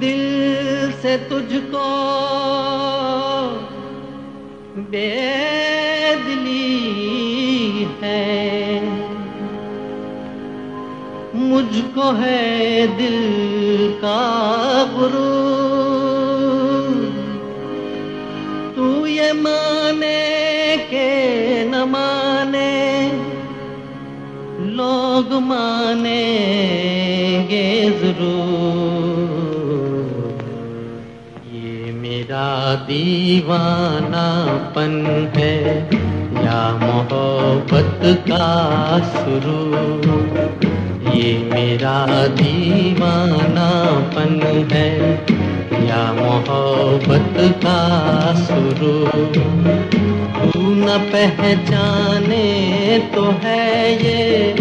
दिल से तुझको बेदिली है। मुझको है दिल का गुरु तू ये माने के न माने, लोग मानेंगे ज़रूर। मेरा दीवानापन है। या मोहब्बत का शुरू। ये मेरा दीवानापन है। या मोहब्बत का शुरू। तू न पहचाने तो है ये।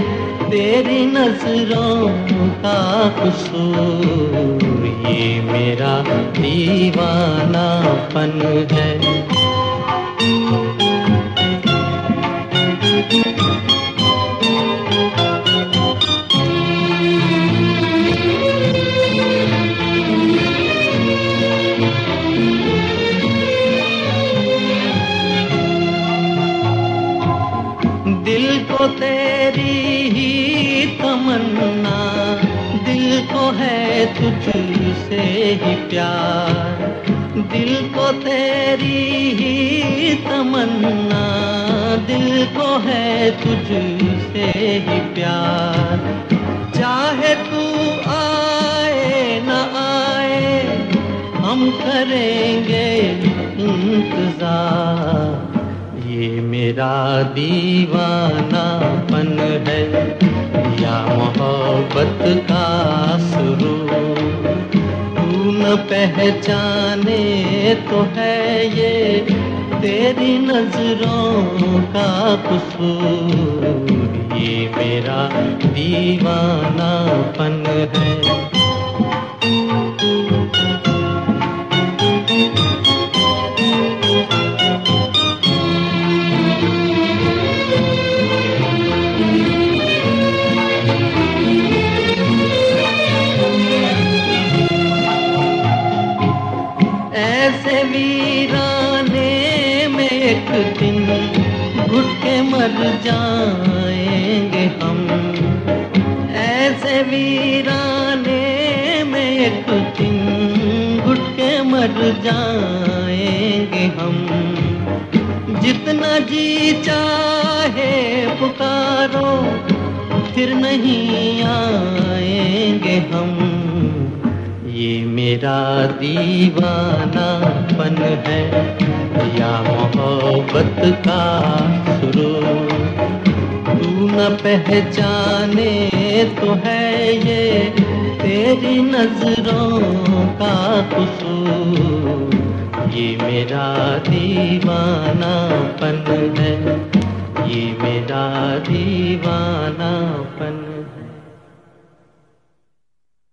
तेरी नज़रों का कसूर। दीवानापन है दिल को तेरी ही तमन्ना दिल को है तुझसे ही प्यार। दिल को तेरी ही तमन्ना, दिल को है तुझसे ही प्यार। चाहे तू आए न आए, हम करेंगे इंतज़ार। ये मेरा दीवानापन न पहचाने तो है ये तेरी नज़रों का कसूर। ये मेरा दीवानापन है। मर जाएँगे हम। ऐसे वीराने में एक दिन घुट के मर जाएँगे हम। जितना जी चाहे पुकारो, फिर नहीं आएँगे हम। ये मेरा दीवानापन है। या मोहब्बत का शुरू। तू न पहचाने तो है ये तेरी नज़रों का कसूर। ये मेरा दीवानापन है। ये मेरा दीवानापन है।